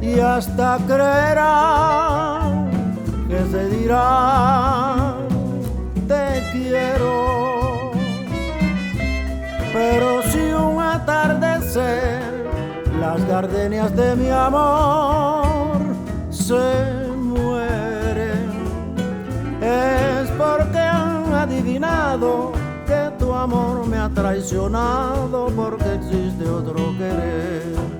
y hasta creerán que se dirán te quiero. Pero si un atardecer las gardenias de mi amor se mueren, es porque han adivinado que tu amor me ha traicionado porque existe otro querer.